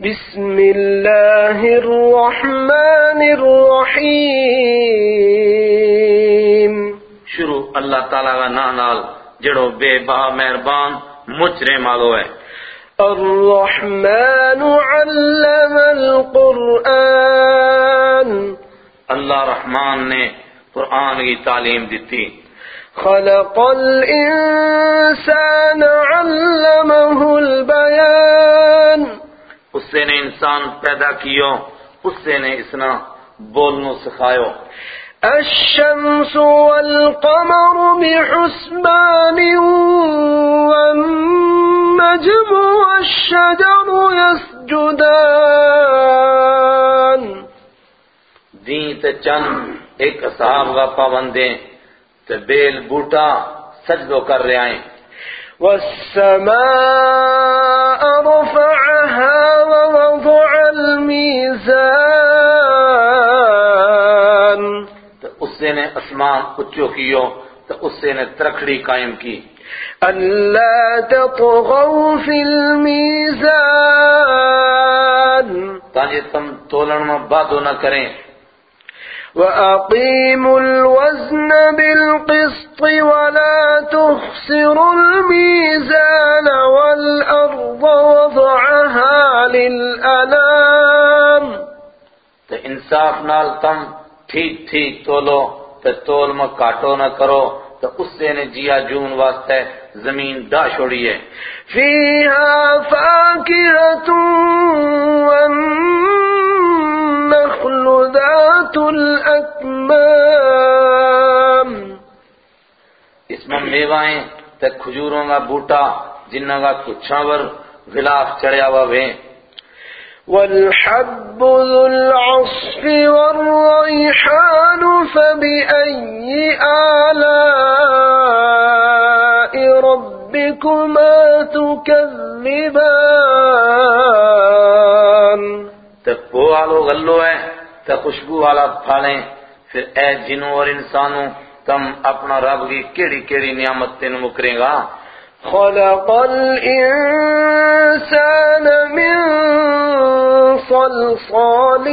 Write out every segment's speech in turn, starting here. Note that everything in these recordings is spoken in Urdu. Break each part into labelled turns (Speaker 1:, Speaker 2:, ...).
Speaker 1: بسم الله الرحمن الرحيم.
Speaker 2: شروع اللہ تعالیٰ کا نا نال جڑو بے بہا مہربان مچرے مالو ہے۔
Speaker 1: الرحمن علم القرآن.
Speaker 2: اللہ رحمان نے قرآن کی تعلیم دیتی۔
Speaker 1: خلق الإنسان علمه البيان
Speaker 2: اس سے نے انسان پیدا کیو اس سے نے اسنا بولنو سکھایو۔
Speaker 1: الشمس والقمر بحسبان والنجم والشجر يسجدان۔
Speaker 2: دین تے چند ایک اصحاب کا پابندیں تے بیل بوٹا سجدو کر رہے آئیں
Speaker 1: والسماء ووضع الميزان.
Speaker 2: تو اس سے نے اسمان اچو کیو تو اس سے نے ترکھڑی قائم کی۔
Speaker 1: ألا تطغوا في الميزان.
Speaker 2: تاکہ تم تولن میں بادو نہ کریں۔
Speaker 1: وأقيموا الوزن بالقسط ولا تخسروا الميزان والأرض وضعها للأنام
Speaker 2: انصاف نال تم ٹھیک ٹھیک تولو تو تول میں کاٹو نہ کرو تو اس سے نے جیا جون واسطے زمین دا چھوڑی ہے
Speaker 1: فيها فاكهة والنخل ذات الأكمام.
Speaker 2: اس میں میوائیں تے کھجوروں کا بوٹا جنہ کا کچھاور غلاف چڑھیا ہوا وے۔
Speaker 1: والحب ذو العصف والريحان فبأي آلاء ربكما تكذبان؟
Speaker 2: تے پو والو غلو ہے۔ تے خوشبو والا پھالیں پھر اے جنوں اور انسانوں، تم اپنا رب کی کیڑی کیڑی نعمت تین مکریں گا۔
Speaker 1: خلق الإنسان من صلصال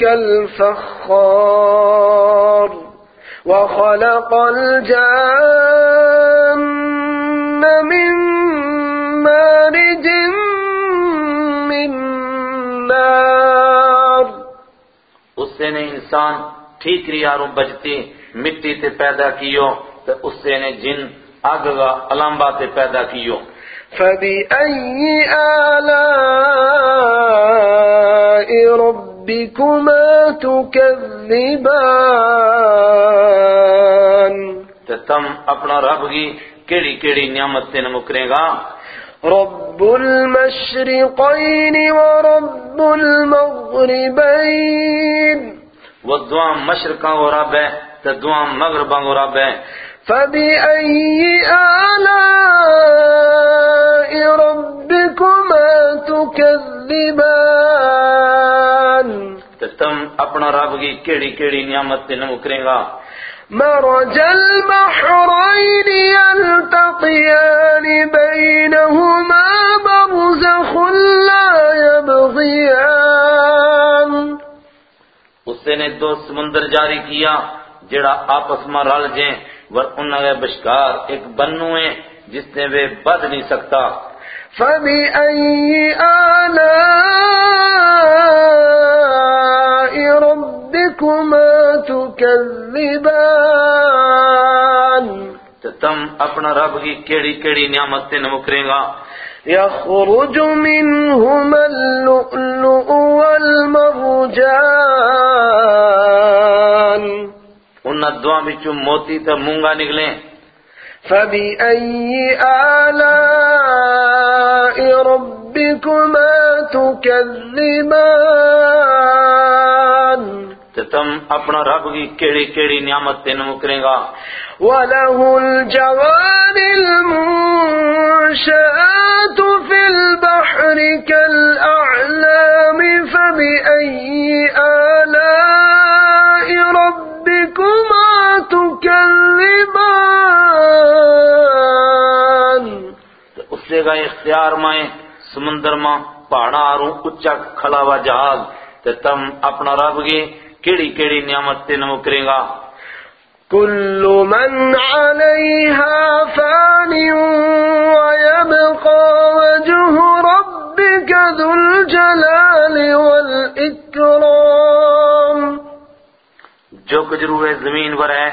Speaker 1: كالفخار، وخلق الجان من مارج من نار
Speaker 2: سے نے انسان ٹھیکری آروں بجتی مٹی تے پیدا کیو تو اس سے نے جن آگ کا علامبا تے پیدا کیو۔
Speaker 1: فبأي آلاء ربكما تكذبان؟
Speaker 2: تے تم اپنا رب کی کیڑی کیڑی نعمت تین مکریں گا؟
Speaker 1: رب المشرقين ورب المغربين.
Speaker 2: وہ دعا مشرقاں و رب ہے تے دعا مغرباں و رب ہے
Speaker 1: فبأي آلاء ربكما تكذبان؟
Speaker 2: تم اپنا رب کی کیڑی کیڑی نعمت تین مکریں گا۔
Speaker 1: مرج البحرين يلتقيان بينهما برزخ لا يبغيان.
Speaker 2: اس سے نے دو سمندر جاری کیا جڑا آپس میں رل جیں ور انہاں کے بشکار ایک بنو ہے جس نے وہ بد نہیں سکتا۔
Speaker 1: فبأي آلاء ربكما تكذبان.
Speaker 2: تم اپنا رب کی کیڑی کیڑی نعمت تے نمکریں گا۔
Speaker 1: يخرج منهما اللؤلؤ والمرجان.
Speaker 2: انہاں دعا بچوں موتی تے مونگا نکلیں
Speaker 1: فبأي آلاء ربكما تكذبان؟
Speaker 2: تم اپنا رب کی کیڑی کیڑی نعمت تے نمکریں گا۔
Speaker 1: وله الجوار المنشآت في البحر كالأعلام فبأي آلاء ربكما تكذبان
Speaker 2: اس سے کا اختیار مائیں سمندر ماں پہاڑا آروں اچا کھلا ہوا جہاز تے تم اپنا رب کی کیڑی کیڑی نعمت تے نمکرے گا
Speaker 1: كل من عليها فان ويبقى وجه ربك ذو الجلال والإكرام.
Speaker 2: جو کچھ روح زمین پر ہے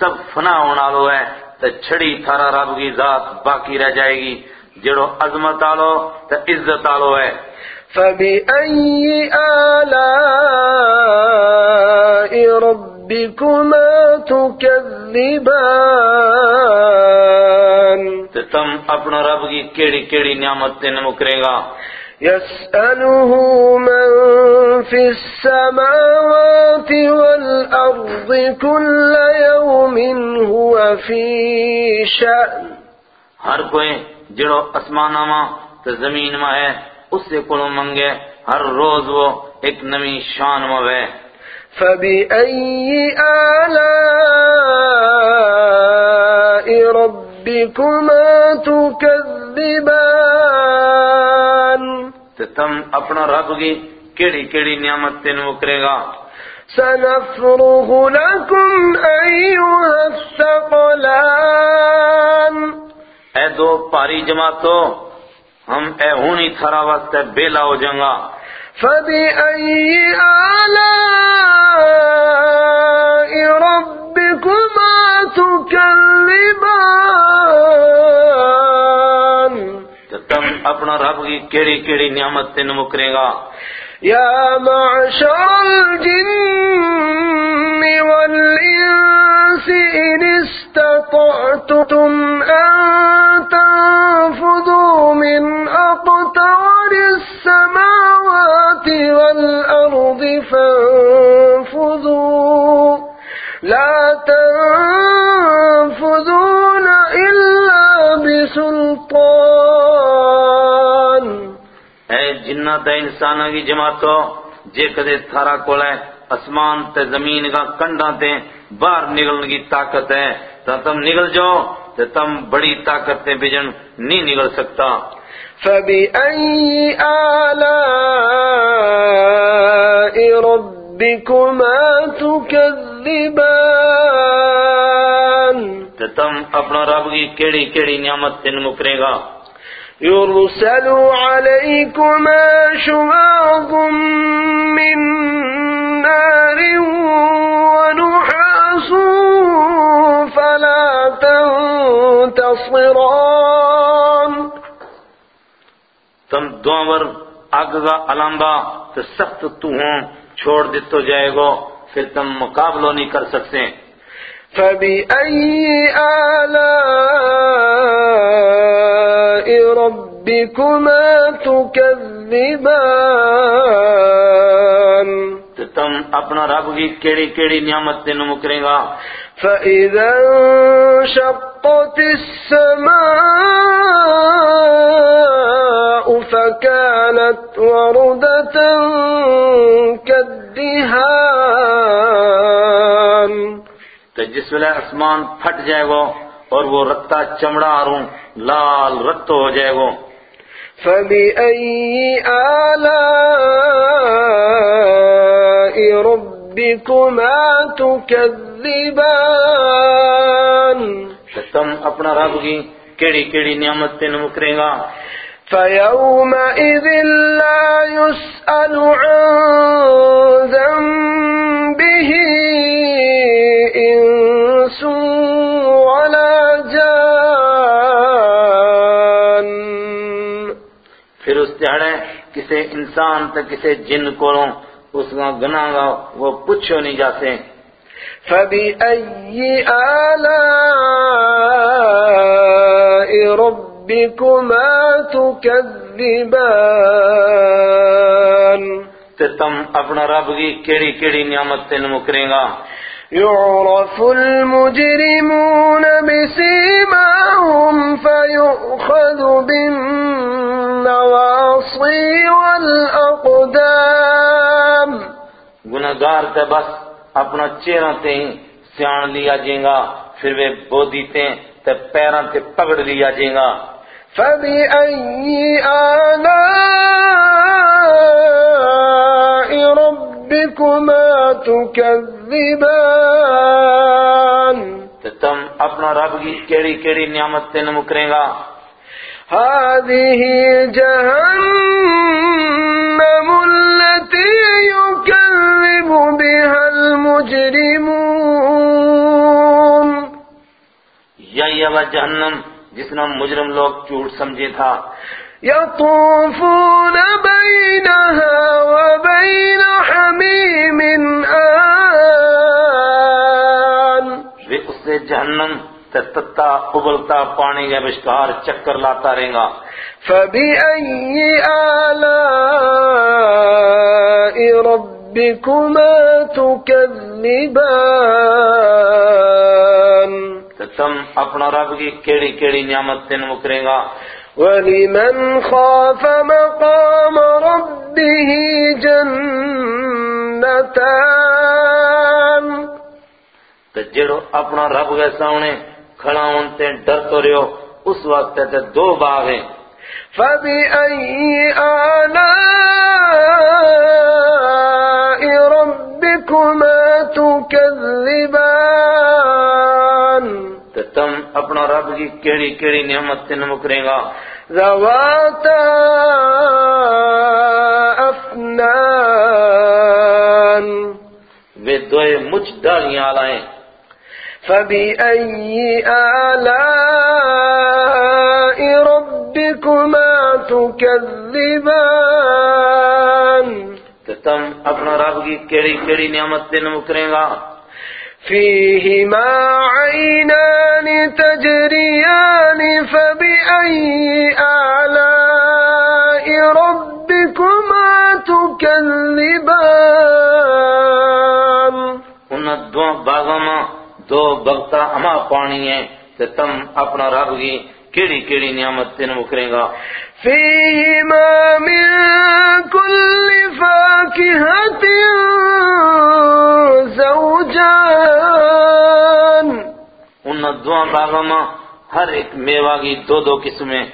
Speaker 2: سب فنا ہونا لو ہے تو چھڑی تھارا رب کی ذات باقی رہ جائے گی۔ جڑو عظمت آلو تو عزت آلو ہے۔
Speaker 1: فبأي آلاء ربكما تكذبان
Speaker 2: تم اپنا رب کی کیڑی کیڑی نعمت تے نمکرے گا
Speaker 1: يسأله من في السماوات والأرض كل يوم هو في شأن۔
Speaker 2: ہر کوئی جڑو اسمانہ ماں تو زمین ماں ہے۔ اس سے کڑو منگے ہر روز وہ ایک نمی شان ہے
Speaker 1: فبأي آلاء ربكما تكذبان
Speaker 2: تو تم اپنا رب کی کیڑی کیڑی نعمت تے نمکرے گا۔
Speaker 1: سنفرغ لكم أيها الثقلان
Speaker 2: اے دو پاری جماعتو ہم اے ہونی تھرا واسطے بیلا ہو جائیں گا۔
Speaker 1: فبأي آلاء ربكما تكذبان
Speaker 2: تو تم اپنا رب کی کیڑی کیڑی نعمت تے نمکرے گا۔
Speaker 1: يا معشر الجن والإنس إن استطعتم أن تنفذوا من أقطار السماوات والأرض فانفذوا. لا تنفذون إلا بسلطان.
Speaker 2: اے جنہ تے کی جماعتو جے کدے تھارا کول ہے، اسمان تے زمین کا کنڈا تے باہر نکلنے کی طاقت ہے۔ تو تم نکل جاؤ تو تم بڑی طاقت تے بجن نہیں نکل سکتا۔
Speaker 1: فبأي آلاء ربكما تكذبان
Speaker 2: تو تم اپنا رب کی کیڑی کیڑی نعمت تے مکرے گا۔
Speaker 1: يرسل عليكما شواظ من نار تنتصران
Speaker 2: تم دوور آگ کا علامبا تو سخت تو ہوں چھوڑ دیتو جائے گو پھر تم مقابلہ نہیں کر سکتے۔
Speaker 1: فبأي آلاء ربكما تكذبان۔
Speaker 2: تو تم اپنا رب کی کیڑی کیڑی نعمت تے مکرے گا۔
Speaker 1: فإذا انشقت السماء فكانت وردة كالدهان
Speaker 2: تو جس ویلے آسمان پھٹ جائے گو اور وہ رتا چمڑا آروں لال رتو ہو جائے گو
Speaker 1: فبأي آلاء ربكما تكذبان
Speaker 2: تم اپنا رب کی کیڑی کیڑی نعمت تے مکرے گا۔
Speaker 1: فيومئذ لا يسأل عن ذنبه إنس ولا جان۔
Speaker 2: پھر اس تہاڑے کسے انسان تے کسے جن کولوں اس کا گناہ گا وہ پوچھو نہیں جاتے
Speaker 1: فبأي آلاء ربكما تكذبان
Speaker 2: تے تم اپنا رب کی کیڑی کیڑی نعمت تے مکرے گا
Speaker 1: يعرف المجرمون بسيماهم فيؤخذ بالنواصي والأقدام
Speaker 2: گناہگار تے بس اپنا چہرہ تے ہی سیان لیا جائیں گا پھر وہ بودی تے تے پیراں تے پکڑ لیا جائیں گا۔
Speaker 1: فبأي آلاء ربكما تكذبان
Speaker 2: تو تم اپنا رب کی کیڑی کیڑی نعمت تے مکرے گا۔
Speaker 1: هذه جهنم التي
Speaker 2: وہ جہنم جس نے مجرم لوگ جھوٹ سمجھے تھا۔
Speaker 1: يطوفون بينها وبين حميم آن۔
Speaker 2: وہ اس سے جہنم تتا ابلتا پانی کے بشکار چکر لاتا رہے گا۔
Speaker 1: فبأي آلاء ربكما تكذبان
Speaker 2: تو تم اپنا رب کی کیڑی کیڑی نعمت تے مکرے گا
Speaker 1: ولمن خاف مقام ربه جنتان
Speaker 2: تو جڑو اپنا رب کے سامنے کھڑا ہون تے ڈر تو رہو اس وقت تے دو باغ ہیں
Speaker 1: فبأي آلاء ربكما تكذبان
Speaker 2: تو تم اپنا رب کی کیڑی کیڑی نعمت تے مکرے گا۔
Speaker 1: ذواتا أفنان
Speaker 2: وہ دوئے مجھ ڈالیاں لائیں۔
Speaker 1: فبأي آلاء ربكما تكذبان۔
Speaker 2: تو تم اپنا رب کی کیڑی کیڑی نعمت تے مکرے گا۔
Speaker 1: فيهما عينان تجريان فبأي آلاء ربكما تكذبان؟
Speaker 2: ان دو باغوں میں دو بغتا اما پانی ہیں تو تم اپنا رب کی کیڑی کیڑی نعمت تے مکرے گا۔
Speaker 1: فيهما من كل فاكهة زوجان.
Speaker 2: ان باغوں میں ہر ایک میوہ کی دو دو قسمیں۔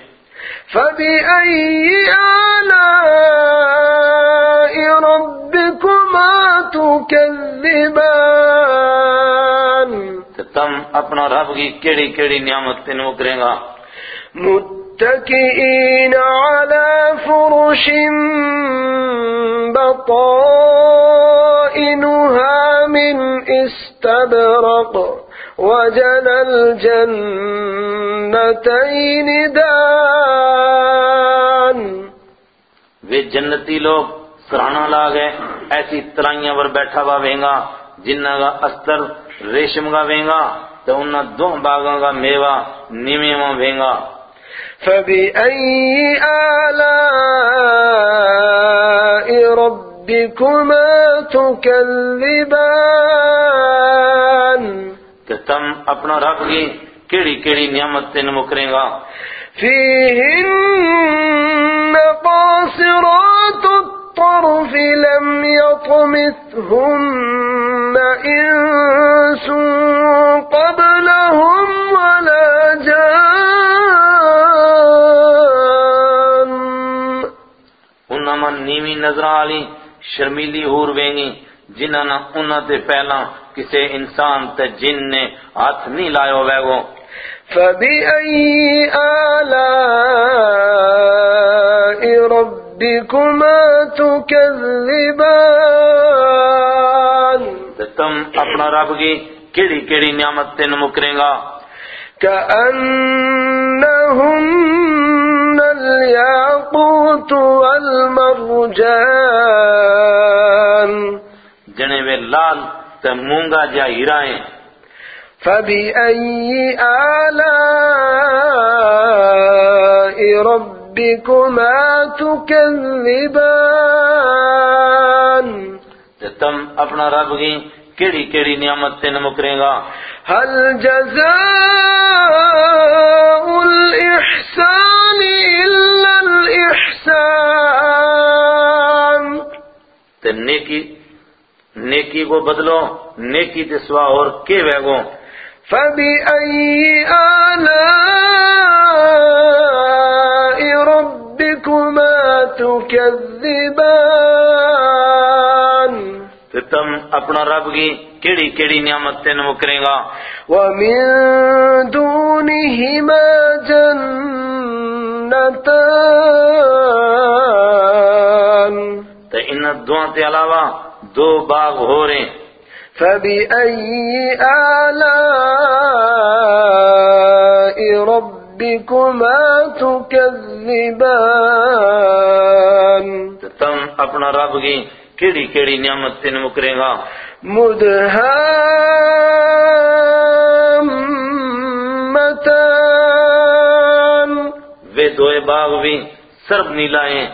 Speaker 1: فبأي آلاء ربكما تكذبان؟
Speaker 2: تم اپنا رب کی کیڑی کیڑی نعمت تے مکرے گا۔
Speaker 1: متكئين على فرش بطائنها من استبرق وجنى الجنتين دان
Speaker 2: وہ جنتی لوگ سرانا لا گئے، ایسی ترائیاں پر بیٹھا ہوا وینگا، جنہ کا استر ریشم کا وینگا، تو انہاں دو باغوں کا میوہ نیمے میں وینگا۔
Speaker 1: فبأي آلاء ربكما تكذبان؟
Speaker 2: کہ تم اپنا رب کی کیڑی کیڑی نعمت تے مکرے گا
Speaker 1: فيهن قاصرات الطرف لم يطمثهن إنس قبلهم ولا جان
Speaker 2: نیوی نظر آلی شرمیلی ہور وینگی جنہاں نہ انہاں تے پہلا کسے انسان تے جن نے ہاتھ نہیں لائیو ویگو
Speaker 1: فبأي آلاء ربكما تكذبان
Speaker 2: تم اپنا رب کی کیڑی کیڑی نعمت تے مکرے گا۔
Speaker 1: الياقوت والمرجان
Speaker 2: جنے وے لال تے مونگا جا ہیرائیں
Speaker 1: فبأي آلاء ربكما تكذبان؟
Speaker 2: تے تم اپنا رب کی کیڑی کیڑی نعمت تے مکرے گا۔
Speaker 1: هل جزاء
Speaker 2: نیکی نیکی کو بدلو نیکی تے سوا اور کے ویگو
Speaker 1: فبأي آلاء تكذبان؟
Speaker 2: تے تم اپنا رب کی کیڑی کیڑی نعمت تین مکرے گا؟
Speaker 1: ومن دونهما جنتان
Speaker 2: تے ان دعا تے علاوہ دو باغ ہو رہے ہیں۔
Speaker 1: فبأي آلاء ربكما تكذبان
Speaker 2: تم اپنا رب کی کیڑی کیڑی نعمت تین مکرے گا۔
Speaker 1: مدهامتان
Speaker 2: وہ دوئے باغ بھی سرب نیلا ہیں۔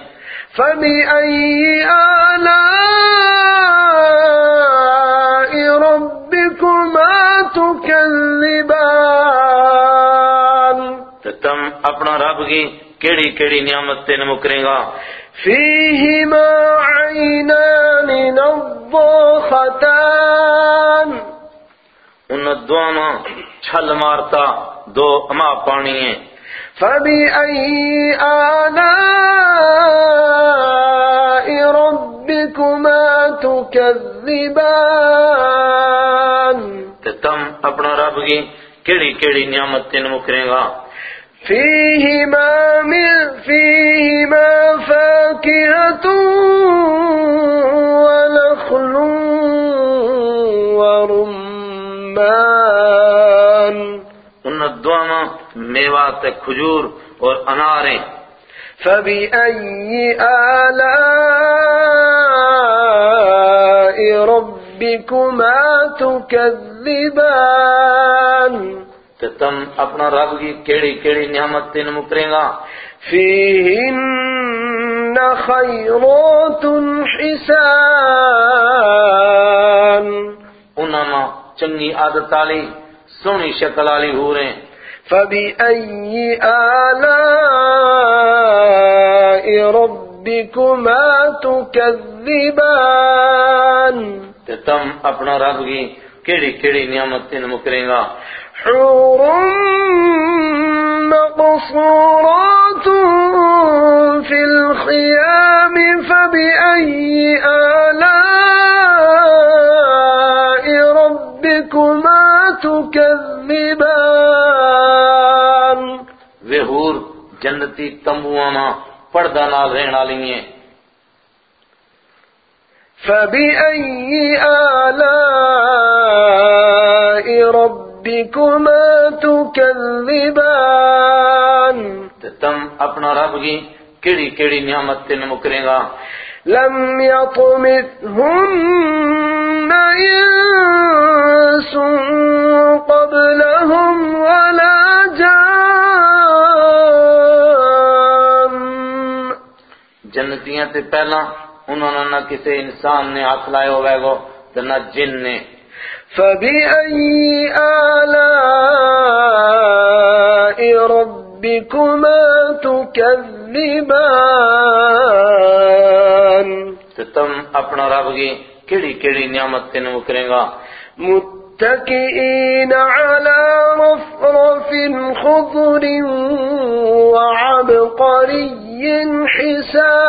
Speaker 1: فبأي آلاء ربكما تكذبان؟
Speaker 2: تے تم اپنا رب کی کیڑی کیڑی نعمت تین مکرے گا۔
Speaker 1: فيهما عينان نضاختان
Speaker 2: ان دعا ماں چھل مارتا دو اما پانی ہیں۔
Speaker 1: فبأي آلاء ربكما تكذبان
Speaker 2: تے تم اپنا رب کی کیڑی کیڑی نعمت تین مکرے گا؟
Speaker 1: فيهما من فيهما فاكهة ونخل ورمان
Speaker 2: ان دعا ماں میوہ تے کھجور اور اناریں۔
Speaker 1: فبأي آلاء ربكما تكذبان
Speaker 2: تے تم اپنا رب کی کیڑی کیڑی نعمت تین مکرے گا۔
Speaker 1: فيهن خيرات حسان
Speaker 2: انہاں چنگی عادت والی سونی شکل والی ہو رہے ہیں۔
Speaker 1: فبأي آلاء ربكما تكذبان؟
Speaker 2: تم اپنا رب کی کیڑی کیڑی نعمت تین مکرے گا؟
Speaker 1: حور مقصورات في الخيام فبأي آلاء ربكما تكذبان
Speaker 2: وہ حور جنتی تمبواں ماں پردہ نال رہن والی ہیں۔
Speaker 1: فبأي آلاء ربكما تكذبان
Speaker 2: تم اپنا رب کی کیڑی کیڑی نعمت تین مکرے گا۔
Speaker 1: لم يطمثهن قبلهم ولا جان۔
Speaker 2: جنتیاں تے پہلا انہوں نے نہ کسی انسان نے ہاتھ لائے ہوئے گو تے نہ جن نے۔
Speaker 1: فبأي آلاء ربكما تكذبان؟
Speaker 2: تے تم اپنا رب کی کیڑی کیڑی نعمت تین مکرے گا؟
Speaker 1: متكئين على رفرف خضر وعبقري حسان.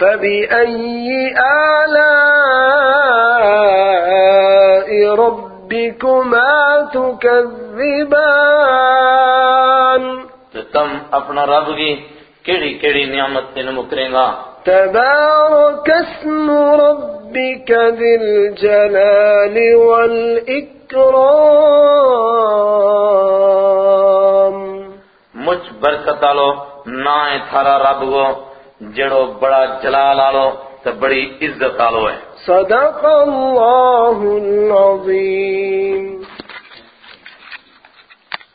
Speaker 1: فبأي آلاء ربكما تكذبان
Speaker 2: تم اپنا رب کی کیڑی کیڑی نعمت تین مکرے گا۔
Speaker 1: تبارك اسم ربك ذي الجلال والإكرام
Speaker 2: مجھ برکت آلو نا ہے تھارا رب گو جڑو بڑا جلال آلو تے بڑی عزت آلو ہے۔
Speaker 1: صدق الله العظيم